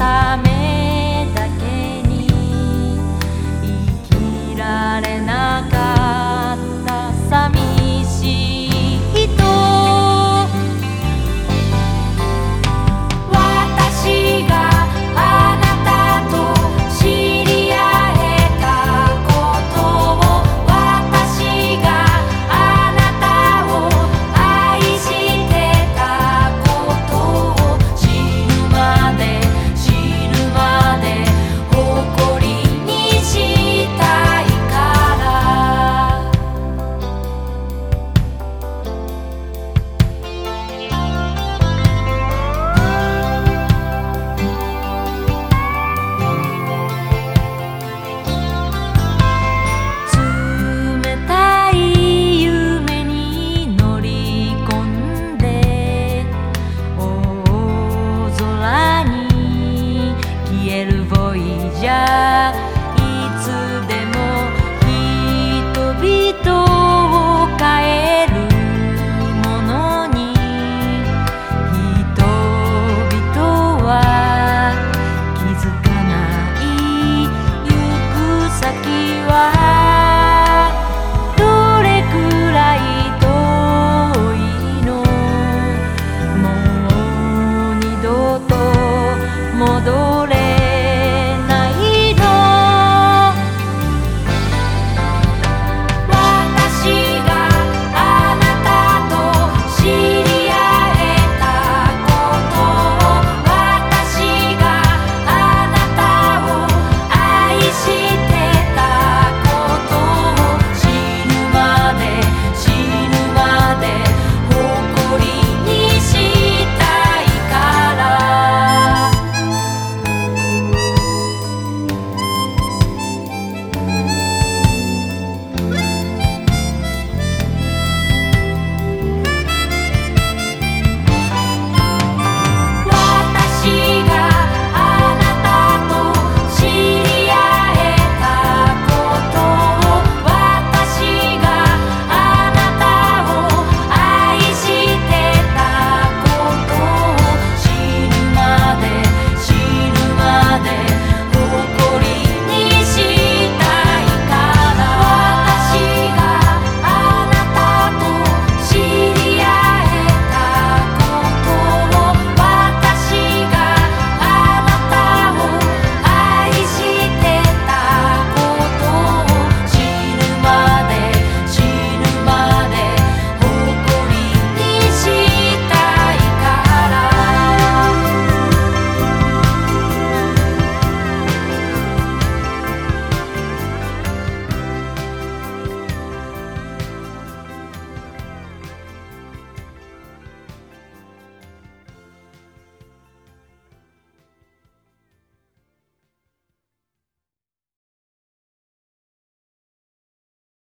I'm. voyage